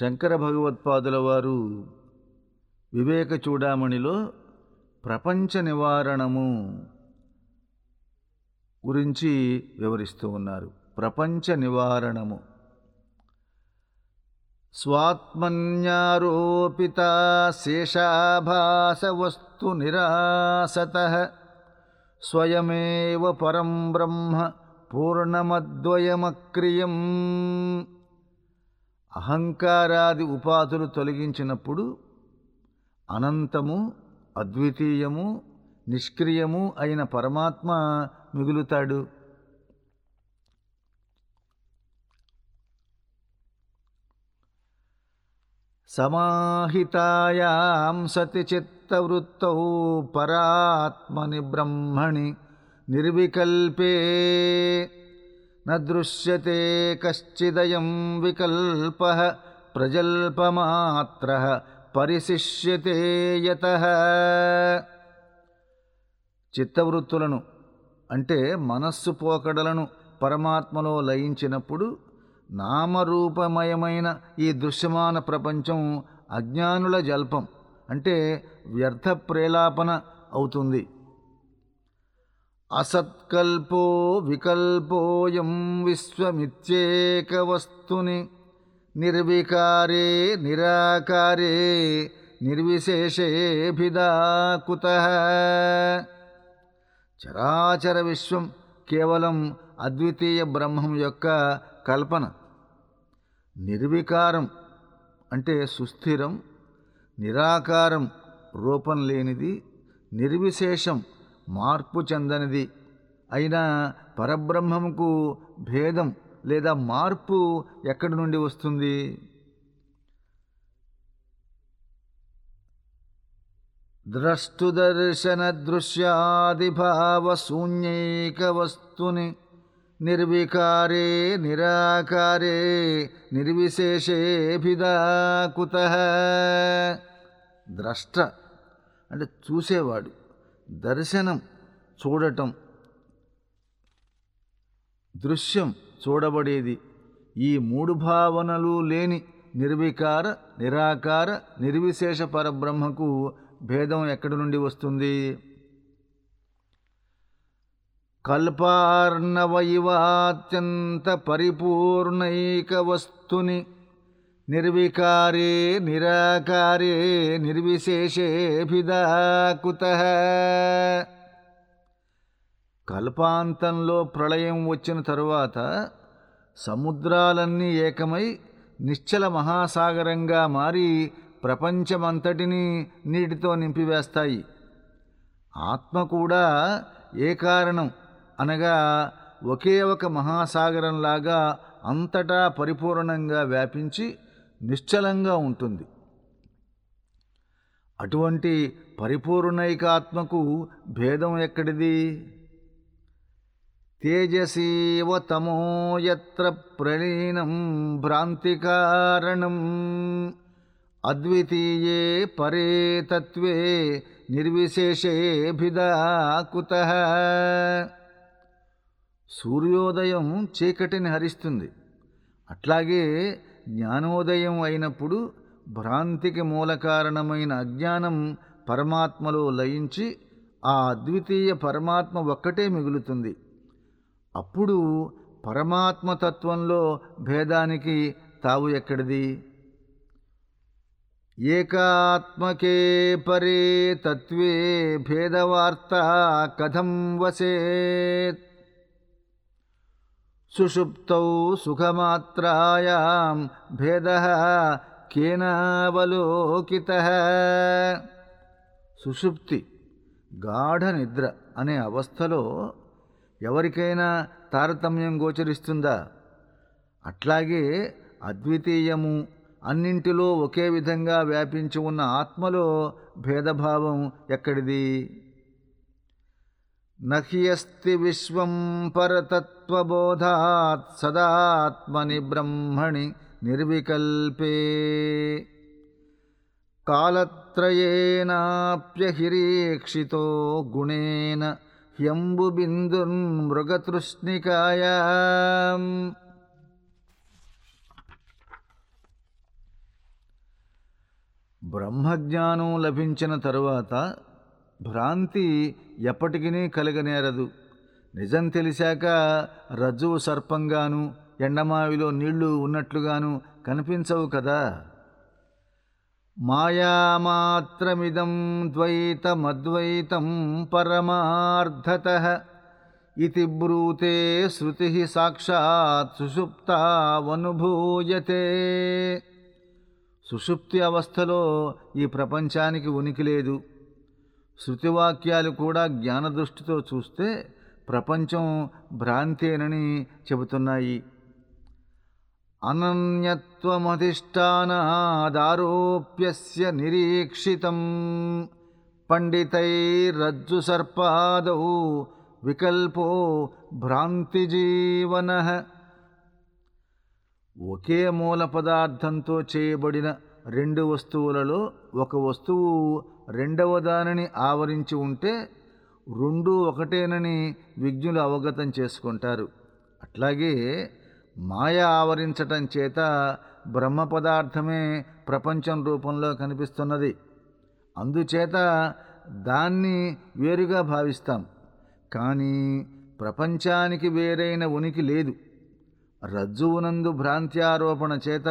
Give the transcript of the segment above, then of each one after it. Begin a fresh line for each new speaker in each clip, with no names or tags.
శంకర భగవత్పాదుల వారు వివేక చూడామణిలో ప్రపంచ నివారణము గురించి వివరిస్తూ ఉన్నారు. ప్రపంచ నివారణము. స్వాత్మన్యారోపిత శేషాభాస వస్తు నిరాసత స్వయమేవ పరం బ్రహ్మ పూర్ణమద్వయమక్రియం. అహంకారాది ఉపాధులు తొలగించినప్పుడు అనంతము అద్వితీయము నిష్క్రియము అయిన పరమాత్మ మిగులుతాడు. సమాహితాయాం సతి చిత్తవృత్తౌ పరాత్మని బ్రహ్మణి నిర్వికల్పే న దృశ్యతే కశ్చిదయం వికల్ప ప్రజల్పమాత్ర పరిశిష్యతే యత. చిత్తవృత్తులను అంటే మనస్సు పోకడలను పరమాత్మలో లయించినప్పుడు నామరూపమయమైన ఈ దృశ్యమాన ప్రపంచం అజ్ఞానుల జల్పం అంటే వ్యర్థ ప్రేలాపన అవుతుంది. అసత్కల్పో వికల్పోయం విశ్వమిత్యేకవస్తుని నిర్వికారే నిరాకారే నిర్విశేషేభిదా కుత చరాచర విశ్వం కేవలం అద్వితీయ బ్రహ్మం యొక్క కల్పన. నిర్వికారం అంటే సుస్థిరం నిరాకారం రూపం లేనిది నిర్విశేషం మార్పు చెందనిది. అయినా పరబ్రహ్మముకు భేదం లేదా మార్పు ఎక్కడి నుండి వస్తుంది? ద్రష్టుదర్శన దృశ్యాదిభావశూన్యైక వస్తుని నిర్వికారే నిరాకారే నిర్విశేషేభిదాకుత. ద్రష్ట అంటే చూసేవాడు. దర్శనం చూడటం దృశ్యం చూడబడేది. ఈ మూడు భావనలు లేని నిర్వికార నిరాకార నిర్విశేష పరబ్రహ్మకు భేదం ఎక్కడి నుండి వస్తుంది? కల్పార్ణవైవాత్యంత పరిపూర్ణైక వస్తుని నిర్వికారే నిరాకారే నిర్విశేషేభిదాకుత కల్పాంతంలో ప్రళయం వచ్చిన తరువాత సముద్రాలన్నీ ఏకమై నిశ్చల మహాసాగరంగా మారి ప్రపంచమంతటినీ నీటితో నింపివేస్తాయి. ఆత్మ కూడా ఏ కారణం అనగా ఒకే ఒక మహాసాగరంలాగా అంతటా పరిపూర్ణంగా వ్యాపించి నిశ్చలంగా ఉంటుంది. అటువంటి పరిపూర్ణైకాత్మకు భేదం ఎక్కడిది? తేజసీవ తమోయత్ర ప్రళీనం ప్రణీనం భ్రాంతికారణం అద్వితీయే పరే తత్వే నిర్విశేషేభిదా కుత సూర్యోదయం చీకటిని హరిస్తుంది. అట్లాగే జ్ఞానోదయం అయినప్పుడు భ్రాంతికి మూల కారణమైన అజ్ఞానం పరమాత్మలో లయించి ఆ అద్వితీయ పరమాత్మ ఒక్కటే మిగులుతుంది. అప్పుడు పరమాత్మతత్వంలో భేదానికి తావు ఎక్కడిది? ఏకాత్మకే పరే తత్వే భేదవార్త కథం వసేత్ సుషుప్తౌ సుఖమాత్రాయాం భేద కేనావలోకిత సుషుప్తి గాఢ నిద్ర అనే అవస్థలో ఎవరికైనా తారతమ్యం గోచరిస్తుందా? అట్లాగే అద్వితీయము అన్నింటిలో ఒకే విధంగా వ్యాపించి ఉన్న ఆత్మలో భేదభావం ఎక్కడిది? నహ్యస్తి విశ్వం తత్వబోధాత్ సదాత్మని బ్రహ్మణి నిర్వికల్పే కాలత్రయేనాప్యహిరీక్షితో గుణేన హ్యంబుబిందుర్మృగతృష్ణికాయా బ్రహ్మజ్ఞానం లభించిన తరువాత భ్రాంతి ఎప్పటికీ కలగనేరదు. నిజం తెలిసాక రజ్జువు సర్పంగాను ఎండమావిలో నీళ్ళు ఉన్నట్లుగాను కనిపించవు కదా. మాయామాత్రమిదం ద్వైతమద్వైతం పరమార్థత ఇది బ్రూతే శృతి సాక్షాత్ సుషుప్తావనుభూయతే. సుషుప్తి అవస్థలో ఈ ప్రపంచానికి ఉనికి లేదు. శృతివాక్యాలు కూడా జ్ఞానదృష్టితో చూస్తే ప్రపంచం భ్రాంతేనని చెబుతున్నాయి. అనన్యత్వమధిష్టానాదారోప్యస్య నిరీక్షితం. పండితైరజ్జు సర్పాదౌ వికల్పో భ్రాంతిజీవన. ఒకే మూల పదార్థంతో చేయబడిన రెండు వస్తువులలో ఒక వస్తువు రెండవ దానిని ఆవరించి ఉంటే రెండు ఒకటేనని విజ్ఞులు అవగతం చేసుకుంటారు. అట్లాగే మాయ ఆవరించటం చేత బ్రహ్మ పదార్థమే ప్రపంచం రూపంలో కనిపిస్తున్నది. అందుచేత దాన్ని వేరుగా భావిస్తాం. కానీ ప్రపంచానికి వేరైన ఉనికి లేదు. రజ్జువునందు భ్రాంతి ఆరోపణ చేత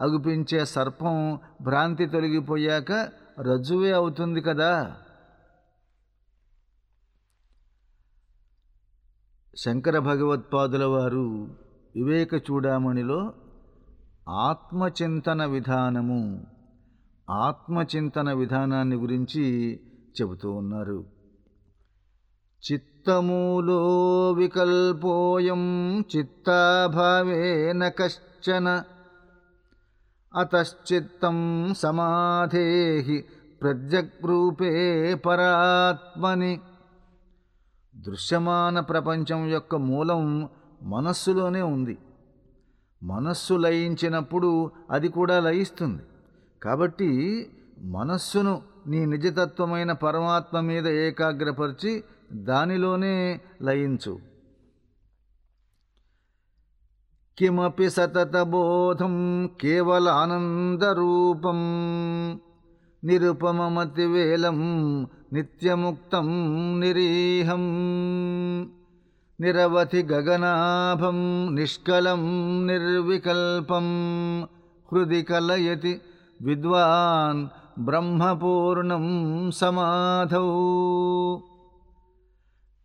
అగుపించే సర్పం భ్రాంతి తొలగిపోయాక రజ్జువే అవుతుంది కదా! శంకర భగవత్పాదుల వారు వివేక చూడామణిలో ఆత్మచింతన విధానము ఆత్మచింతన విధానాన్ని గురించి చెబుతూ ఉన్నారు. చిత్తములో వికల్పోయం చిత్తాభావేన కశ్చన అతశ్చిత్తం సమాధేహి ప్రజగ్రూపే పరాత్మని. దృశ్యమాన ప్రపంచం యొక్క మూలం మనస్సులోనే ఉంది. మనస్సు లయించినప్పుడు అది కూడా లయిస్తుంది. కాబట్టి మనస్సును నీ నిజతత్వమైన పరమాత్మ మీద ఏకాగ్రపరిచి దానిలోనే లయించు. కిమపి సతతబోధం కేవలానందరూపం నిరుపమమతివేలం నిత్యముక్తం నిరీహం నిరవధి గగనాభం నిష్కలం నిర్వికల్పం హృది కలయతి విద్వాన్ బ్రహ్మపూర్ణం సమాధౌ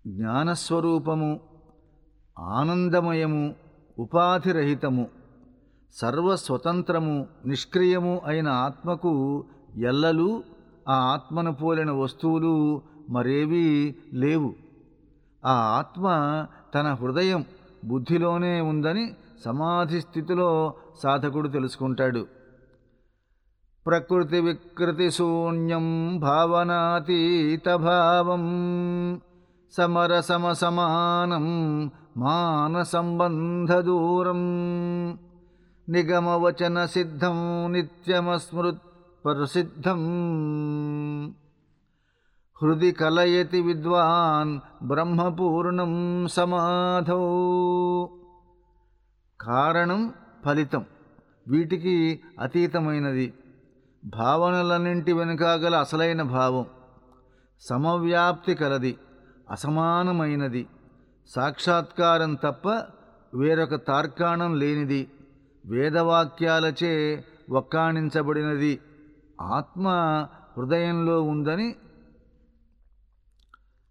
జ్ఞానస్వరూపము ఆనందమయము ఉపాధిరహితము సర్వస్వతంత్రము నిష్క్రియము అయిన ఆత్మకు ఎల్లలు ఆ ఆత్మను పోలిన వస్తువులు మరేవీ లేవు. ఆ ఆత్మ తన హృదయం బుద్ధిలోనే ఉందని సమాధి స్థితిలో సాధకుడు తెలుసుకుంటాడు. ప్రకృతి వికృతి శూన్యం భావనాతీత భావం సమరసమసమానం మానసంబంధ దూరం నిగమవచన సిద్ధం నిత్యమస్మృత్ ప్రసిద్ధం. హృది కలయతి విద్వాన్ బ్రహ్మపూర్ణం సమాధౌ. కారణం ఫలితం. వీటికి అతీతమైనది. భావనలన్నింటి వెనుకాగల అసలైన భావం. సమవ్యాప్తి కలది. అసమానమైనది. సాక్షాత్కారం తప్ప వేరొక తార్కాణం లేనిది. వేదవాక్యాలచే వక్కాణించబడినది. ఆత్మ హృదయంలో ఉందని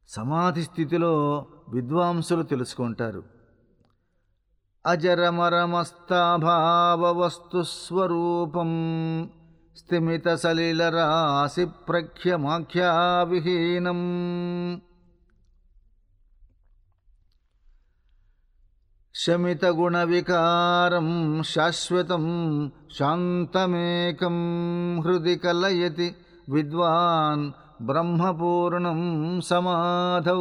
సమాధి స్థితిలో విద్వాంసులు తెలుసుకుంటారు. అజరమరమస్తాభావవస్తుస్వరూపం స్థిమిత సలిలరాశి ప్రఖ్యమాఖ్యావిహీనం. శమితగుణవికారం శాశ్వతం శాంతమేకం హృది కలయతి విద్వాన్ బ్రహ్మపూర్ణం సమాధౌ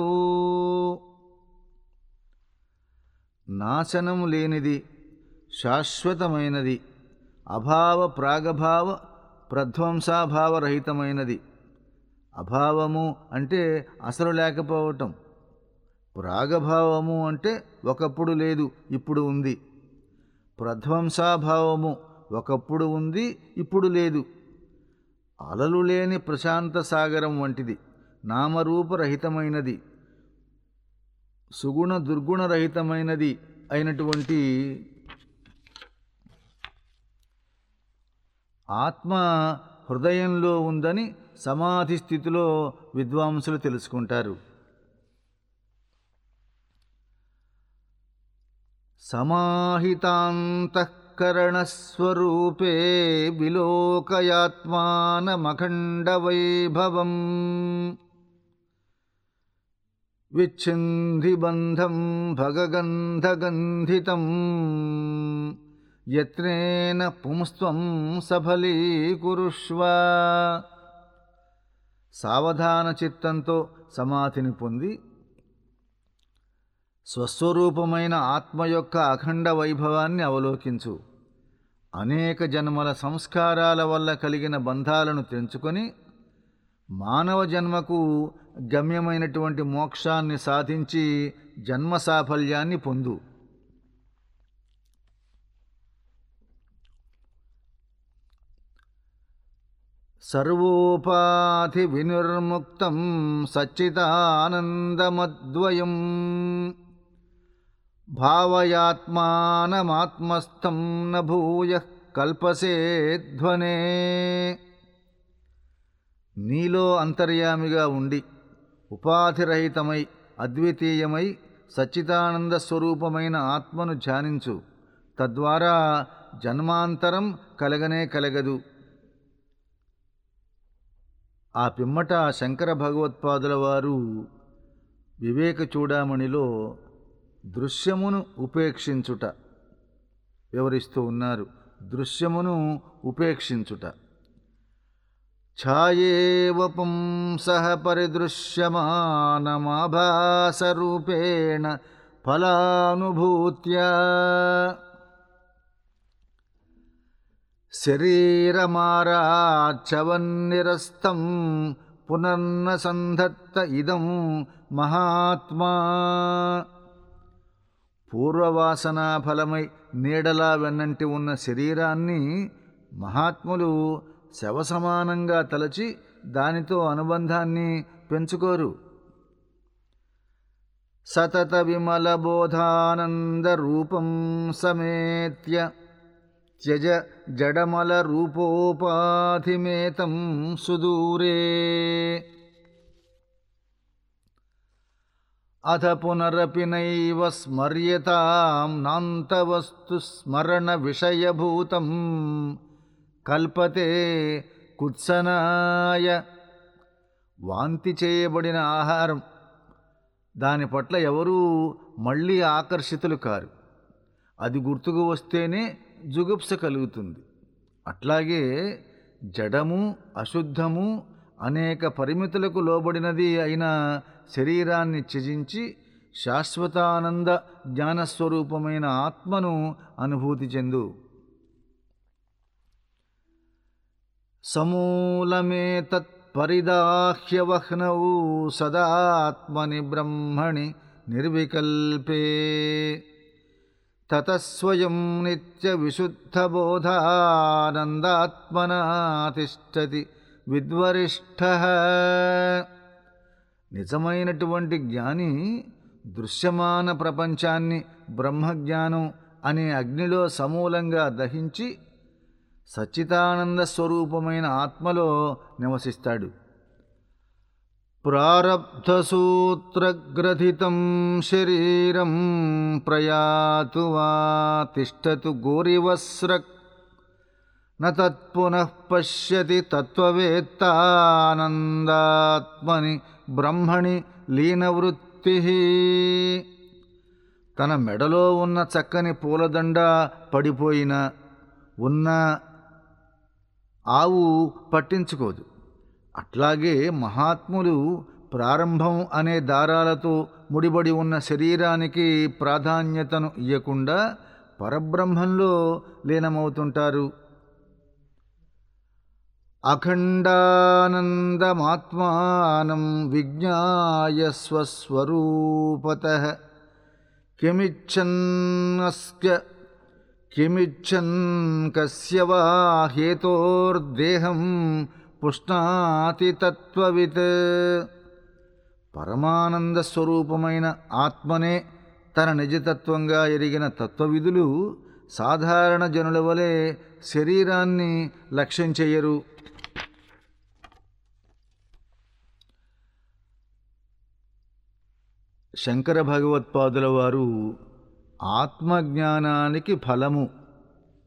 నాశనం లేనిది శాశ్వతమైనది అభావ ప్రాగభావ ప్రధ్వంసాభావరహితమైనది అభావము అంటే అసలు లేకపోవటం ప్రాగభావము అంటే ఒకప్పుడు లేదు ఇప్పుడు ఉంది. ప్రధ్వంసాభావము ఒకప్పుడు ఉంది ఇప్పుడు లేదు. అలలు లేని ప్రశాంత సాగరం వంటిది నామరూపరహితమైనది సుగుణ దుర్గుణరహితమైనది అయినటువంటి ఆత్మ హృదయంలో ఉందని సమాధి స్థితిలో విద్వాంసులు తెలుసుకుంటారు. సమాహితాంతఃకరణస్వరూపే విలోకయాత్మానమఖండవైభవం. విచ్ఛిన్ధిబంధం భగగంధగంధితం. యత్నేన పుంస్త్వం సఫలీకురుష్వ. సావధాన చిత్తంతో సమాధిని పొంది స్వస్వరూపమైన ఆత్మ యొక్క అఖండ వైభవాన్ని అవలోకించు. అనేక జన్మల సంస్కారాల వల్ల కలిగిన బంధాలను తెంచుకొని మానవ జన్మకు గమ్యమైనటువంటి మోక్షాన్ని సాధించి జన్మ సాఫల్యాన్ని పొందు. సర్వోపాధి వినిర్ముక్తం సచ్చిదానందమద్వయం. భావయాత్మానమాత్మస్థం న భూయ కల్పసే ధ్వనే నీలో అంతర్యామిగా ఉండి ఉపాధిరహితమై అద్వితీయమై సచ్చిదానంద స్వరూపమైన ఆత్మను ధ్యానించు తద్వారా జన్మాంతరం కలగనే కలగదు ఆ పిమ్మట శంకర భగవత్పాదుల వారు వివేక చూడామణిలో దృశ్యమును ఉపేక్షించుట. వివరిస్తూ ఉన్నారు. దృశ్యమును ఉపేక్షించుట. ఛాయేవ పుంసః పరిదృశ్యమానమాభాసరూపేణ ఫలానుభూత్యా. శరీరమారాచవన్నిరస్తం పునర్న సంధత్త ఇదం మహాత్మా. పూర్వవాసనా ఫలమై నీడలా వెన్నంటి ఉన్న శరీరాన్ని మహాత్ములు శవసమానంగా తలచి దానితో అనుబంధాన్ని పెంచుకోరు. సతత విమల బోధానంద రూపం సమేత్య త్యజ జడమల రూపోపాధిమేతం సుదూరే అథ పునరపినైవ స్మర్యతాం నాంతవస్తు స్మరణ విషయభూతం. కల్పతే కుత్సనాయ. వాంతి చేయబడిన ఆహారం. దాని పట్ల ఎవరూ మళ్ళీ ఆకర్షితులు కారు. అది గుర్తుకు వస్తేనే జుగుప్స కలుగుతుంది. అట్లాగే జడము అశుద్ధము అనేక పరిమితులకు లోబడినది అయినా శరీరాన్ని త్యజించి శాశ్వతానంద జ్ఞానస్వరూపమైన ఆత్మను అనుభూతి చెందు. సమూలమే తత్పరిదాహ్యవహ్నౌ సదాత్మని బ్రహ్మణి నిర్వికల్పే. తతస్వయం నిత్యవిశుద్ధబోధానందాత్మనా తిష్టతి విద్వరిష్ఠ నిజమైనటువంటి జ్ఞాని దృశ్యమాన ప్రపంచాన్ని బ్రహ్మజ్ఞానం అనే అగ్నిలో సమూలంగా దహించి సచ్చితానంద స్వరూపమైన ఆత్మలో నివసిస్తాడు. ప్రారబ్ధసూత్రగ్రథితం శరీరం ప్రయాతు వా తిష్టతు గోరివస్రక్ న తత్పునః పశ్యతి తత్వవేత్తానందాత్మని బ్రహ్మణి లీనవృత్తి. తన మెడలో ఉన్న చక్కని పూలదండ పడిపోయిన ఉన్న ఆవు పట్టించుకోదు. అట్లాగే మహాత్ములు ప్రారంభం అనే దారాలతో ముడిబడి ఉన్న శరీరానికి ప్రాధాన్యతను ఇవ్వకుండా పరబ్రహ్మంలో లీనమవుతుంటారు. అఖండానందమాత్మానం విజ్ఞాయ స్వస్వరూపత. కిమిచ్చన్నస్య కిమిచ్చన్ కస్య వా హేతోర్దేహం పుష్ణాతి తత్వవిత్. పరమానంద స్వరూపమైన ఆత్మనే తన నిజతత్వంగా ఎరిగిన తత్వవిధులు సాధారణ జనుల వలె శరీరాన్ని లక్ష్యం చెయ్యరు శంకర భగవత్పాదుల వారు ఆత్మజ్ఞానానికి ఫలము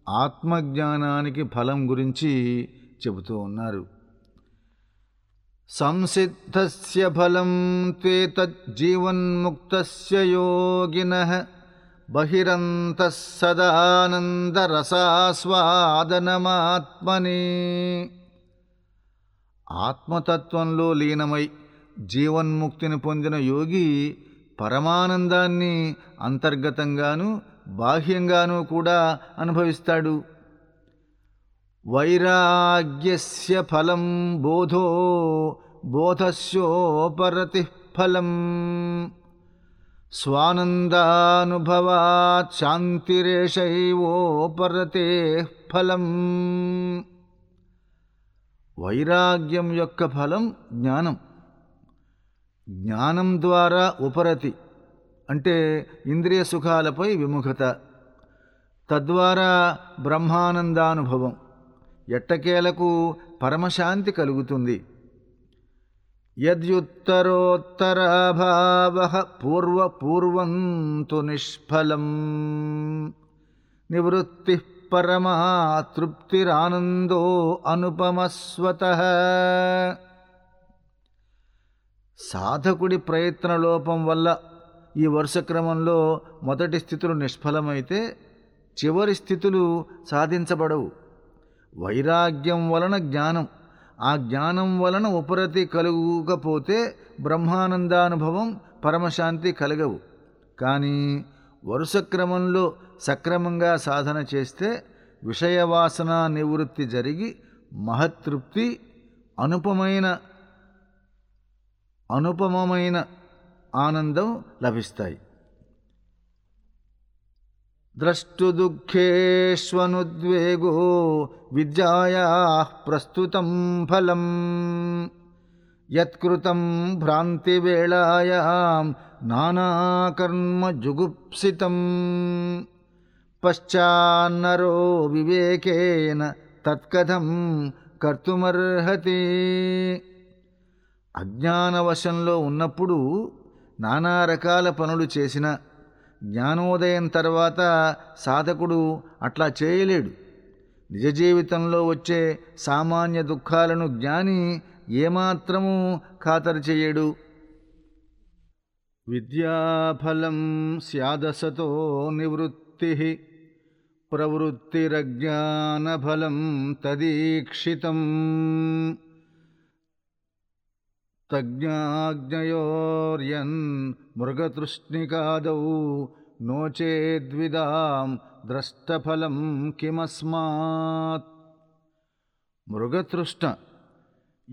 ఆత్మజ్ఞానానికి ఫలం గురించి చెబుతూ ఉన్నారు. సంసిద్ధస్య ఫలం త్వేతజ్జీవన్ముక్త యోగిన బహిరంత సదానందరసాస్వాదనమాత్మని ఆత్మతత్వంలో లీనమై జీవన్ముక్తిని పొందిన యోగి పరమానందాన్ని అంతర్గతంగాను బాహ్యంగానూ కూడా అనుభవిస్తాడు. వైరాగ్యస్య ఫలం బోధో బోధస్యోపరతి ఫలం స్వానందానుభవాత్ శాంతిరేషైవోపరతే ఫలం వైరాగ్యం యొక్క ఫలం జ్ఞానం. జ్ఞానం ద్వారా ఉపరతి అంటే ఇంద్రియ సుఖాలపై విముఖత తద్వారా బ్రహ్మానందానుభవం ఎట్టకేలకు పరమశాంతి కలుగుతుంది. యద్యుత్తరోత్తరాభావ పూర్వపూర్వంతు నిష్ఫలం నివృత్తి పరమా తృప్తిరానందో అనుపమస్వత. సాధకుడి ప్రయత్న లోపం వల్ల ఈ వరుస క్రమంలో మొదటి స్థితులు నిష్ఫలమైతే చివరి స్థితులు సాధించబడవు. వైరాగ్యం వలన జ్ఞానం ఆ జ్ఞానం వలన ఉపరతి కలుగకపోతే బ్రహ్మానందానుభవం పరమశాంతి కలగవు. కానీ వరుస క్రమంలో సక్రమంగా సాధన చేస్తే విషయవాసన నివృత్తి జరిగి మహతృప్తి అనుపమైన అనుపమమైన ఆనందం లభిస్తాయి. ద్రష్టు ద్రష్టుదుఃఖేష్వనుద్వేగో విద్యాయా ప్రస్తుతం ఫలం. యత్కృతం భ్రాంతివేళాయాం నానాకర్మజుగుప్సితం. పశ్చాన్నరో వివేకేన తత్కథం కర్తుమర్హతి. అజ్ఞానవశంలో ఉన్నప్పుడు నానా రకాల పనులు చేసిన జ్ఞానోదయం తర్వాత సాధకుడు అట్లా చేయలేడు. నిజ జీవితంలో వచ్చే సామాన్య దుఃఖాలను జ్ఞాని ఏమాత్రము ఖాతరు చేయడు. విద్యాఫలం స్యాదసతో నివృత్తి ప్రవృత్తిరజ్ఞానఫలం తదీక్షితం. తజ్ఞాజ్ఞయోర్యన్ మృగతృష్ణికాదౌ నోచేద్విదాం ద్రష్టఫలం కిమస్మాత్. మృగతృష్ణ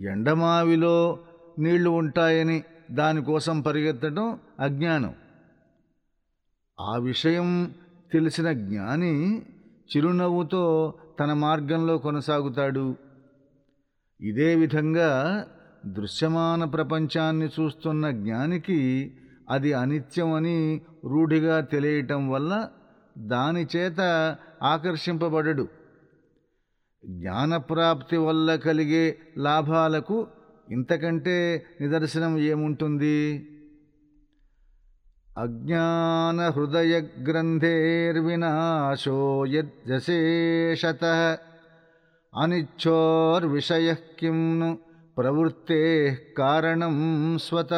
ఎండమావిలో నీళ్ళు ఉంటాయని దానికోసం పరిగెత్తడం అజ్ఞానం. ఆ విషయం తెలిసిన జ్ఞాని చిరునవ్వుతో తన మార్గంలో కొనసాగుతాడు. ఇదే విధంగా దృశ్యమాన ప్రపంచాన్ని చూస్తున్న జ్ఞానికి అది అనిత్యమని రూఢిగా తెలియటం వల్ల దానిచేత ఆకర్షింపబడడు. జ్ఞానప్రాప్తి వల్ల కలిగే లాభాలకు ఇంతకంటే నిదర్శనం ఏముంటుంది? అజ్ఞాన హృదయ గ్రంథేర్వినాశో యశేషత అనిచ్చోర్విషయ కింను ప్రవృత్తే కారణం స్వత.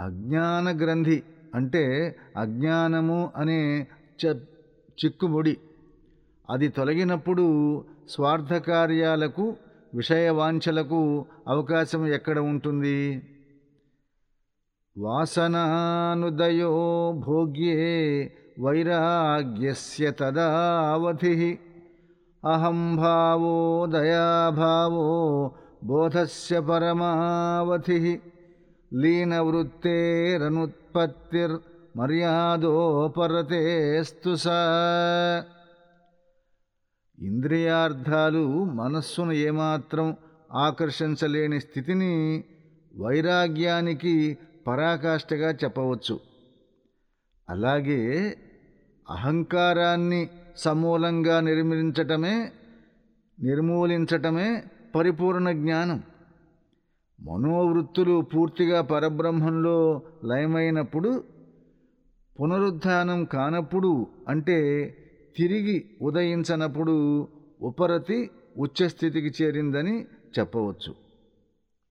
అజ్ఞానగ్రంథి అంటే అజ్ఞానము అనే చ చిక్కుముడి. అది తొలగినప్పుడు స్వార్థకార్యాలకు విషయవాంఛలకు అవకాశం ఎక్కడ ఉంటుంది? వాసనానుదయో భోగ్యే వైరాగ్యస్య తదావధి. అహం భావో దయాభావో బోధస్య పరమావధి లీనవృత్తేరనుత్పత్తిర్మర్యాదోపరతేస్తు స. ఇంద్రియార్థాలు మనస్సును ఏమాత్రం ఆకర్షించలేని స్థితిని వైరాగ్యానికి పరాకాష్ఠగా చెప్పవచ్చు. అలాగే అహంకారాన్ని సమూలంగా నిర్మించటమే నిర్మూలించటమే పరిపూర్ణ జ్ఞానం. మనోవృత్తులు పూర్తిగా పరబ్రహ్మంలో లయమైనప్పుడు పునరుద్ధానం కానప్పుడు అంటే తిరిగి ఉదయించనప్పుడు ఉపరతి ఉచ్చస్థితికి చేరిందని చెప్పవచ్చు.